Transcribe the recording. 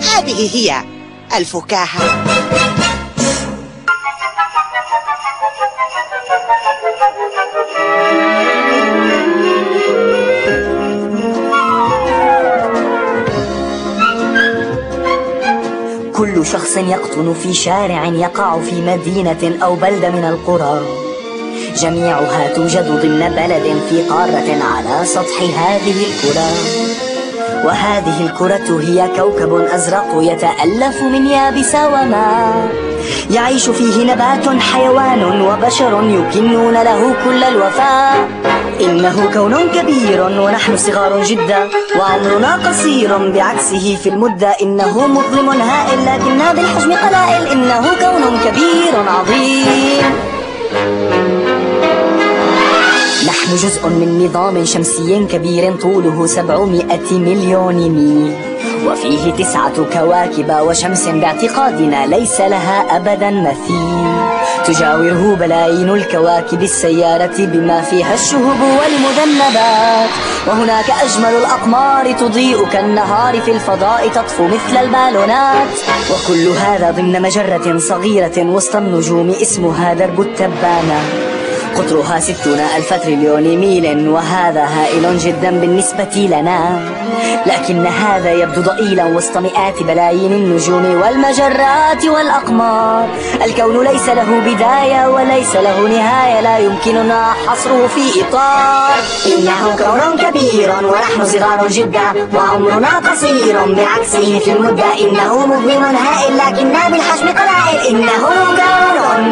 هذه هي الفكاهة. كل شخص يقطن في شارع يقع في مدينة أو بلدة من القرى. جميعها توجد ضمن بلد في قارة على سطح هذه الكرة وهذه الكرة هي كوكب أزرق يتألف من يابس وماء. يعيش فيه نبات حيوان وبشر يكنون له كل الوفاء. إنه كون كبير ونحن صغار جدا وعمرنا قصير بعكسه في المدة. إنه مظلم هائل لكننا بالحجم قلائل. إنه كون كبير عظيم. نحن جزء من نظام شمسي كبير طوله سبعمائة مليون ميل. وفيه تسعة كواكب وشمس باعتقادنا ليس لها أبدا مثيل. تجاوره بلايين الكواكب السيارة بما فيها الشهب والمذنبات. وهناك أجمل الأقمار تضيء كالنهار في الفضاء تطفو مثل البالونات. وكل هذا ضمن مجرة صغيرة وسط النجوم اسمها درب التبانة. قطرها ستون ألف تريليون ميل وهذا هائل جدا بالنسبة لنا. لكن هذا يبدو ضئيلا وسط مئات بلايين النجوم والمجرات والأقمار. الكون ليس له بداية وليس له نهاية لا يمكننا حصره في إطار. إنه كون كبير ونحن صغار جدا وعمرنا قصير بعكسه في المدة إنه مظلم هائل لكننا بالحجم قلائل. إنه كون